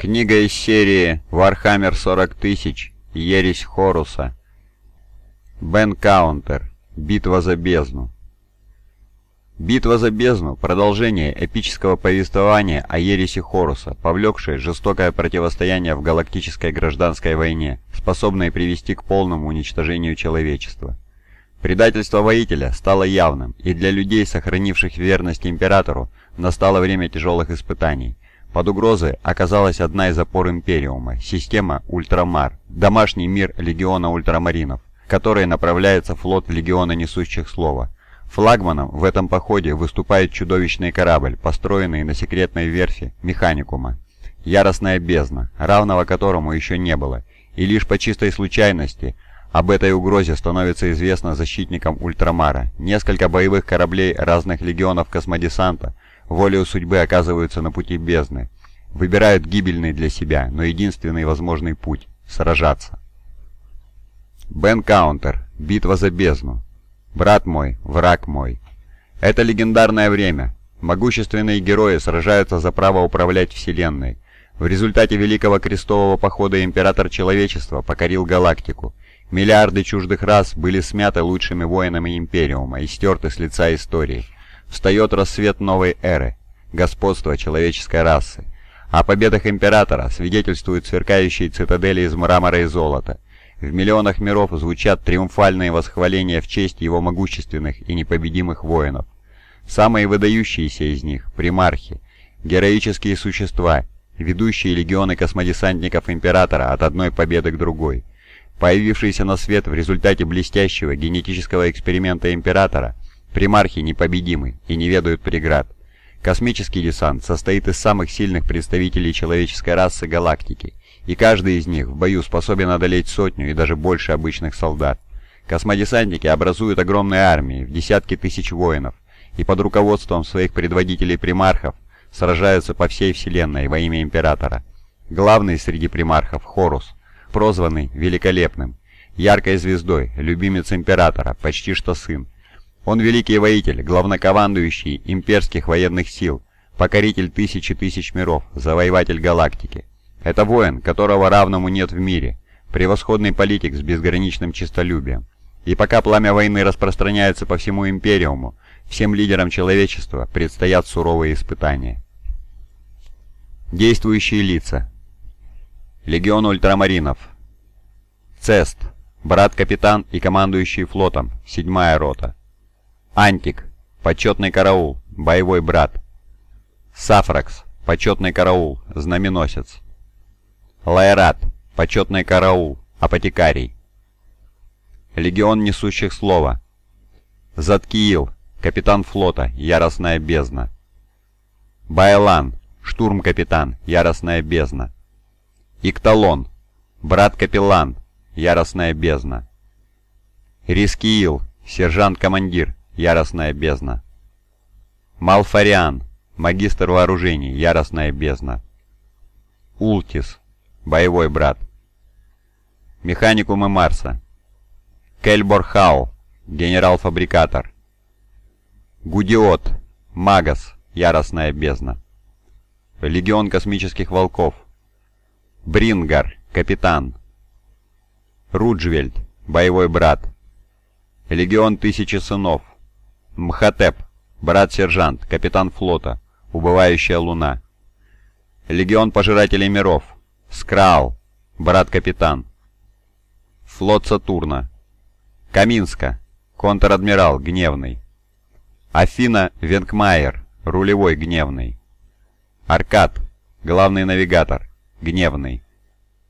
Книга из серии «Warhammer 40 тысяч. Ересь Хоруса». Бен Каунтер. Битва за бездну. Битва за бездну – продолжение эпического повествования о ересе Хоруса, повлекшее жестокое противостояние в галактической гражданской войне, способное привести к полному уничтожению человечества. Предательство воителя стало явным, и для людей, сохранивших верность Императору, настало время тяжелых испытаний. Под угрозой оказалась одна из опор Империума – система Ультрамар, домашний мир Легиона Ультрамаринов, в который направляется флот Легиона Несущих Слова. Флагманом в этом походе выступает чудовищный корабль, построенный на секретной верфи Механикума. Яростная бездна, равного которому еще не было, и лишь по чистой случайности об этой угрозе становится известно защитникам Ультрамара. Несколько боевых кораблей разных легионов космодесанта – волею судьбы оказываются на пути бездны, выбирают гибельный для себя, но единственный возможный путь – сражаться. Бен Каунтер. Битва за бездну. Брат мой, враг мой. Это легендарное время. Могущественные герои сражаются за право управлять Вселенной. В результате Великого Крестового Похода Император Человечества покорил галактику. Миллиарды чуждых рас были смяты лучшими воинами Империума и стерты с лица истории – Встает рассвет новой эры, господства человеческой расы. О победах Императора свидетельствуют сверкающие цитадели из мрамора и золота. В миллионах миров звучат триумфальные восхваления в честь его могущественных и непобедимых воинов. Самые выдающиеся из них – примархи, героические существа, ведущие легионы космодесантников Императора от одной победы к другой. Появившиеся на свет в результате блестящего генетического эксперимента Императора – Примархи непобедимы и не ведают преград. Космический десант состоит из самых сильных представителей человеческой расы галактики, и каждый из них в бою способен одолеть сотню и даже больше обычных солдат. Космодесантники образуют огромные армии в десятки тысяч воинов, и под руководством своих предводителей-примархов сражаются по всей Вселенной во имя Императора. Главный среди примархов – Хорус, прозванный Великолепным, яркой звездой, любимец Императора, почти что сын, он великий воитель, главнокомандующий имперских военных сил, покоритель тысячи тысяч миров, завоеватель галактики. Это воин, которого равному нет в мире, превосходный политик с безграничным честолюбием. И пока пламя войны распространяется по всему Империуму, всем лидерам человечества предстоят суровые испытания. Действующие лица. Легион ультрамаринов. Цест, брат-капитан и командующий флотом, седьмая рота. Антик, почетный караул, боевой брат. Сафракс, почетный караул, знаменосец. Лайрат, почетный караул, апотекарий. Легион несущих слова. Заткиил, капитан флота, яростная бездна. Байлан, штурм-капитан, яростная бездна. Икталон, брат-капеллан, яростная бездна. Рискиил, сержант-командир, яростная бездна. Малфариан, магистр вооружений, яростная бездна. Ултис, боевой брат. Механикумы Марса. Кельборхау, генерал-фабрикатор. Гудиот, Магас, яростная бездна. Легион космических волков. Брингар, капитан. Руджвельд, боевой брат. Легион Тысячи Сынов. Мхотеп, брат-сержант, капитан флота, убывающая луна. Легион Пожирателей Миров, Скраал, брат-капитан. Флот Сатурна. Каминска, контр-адмирал, гневный. Афина Венкмайер, рулевой, гневный. Аркад, главный навигатор, гневный.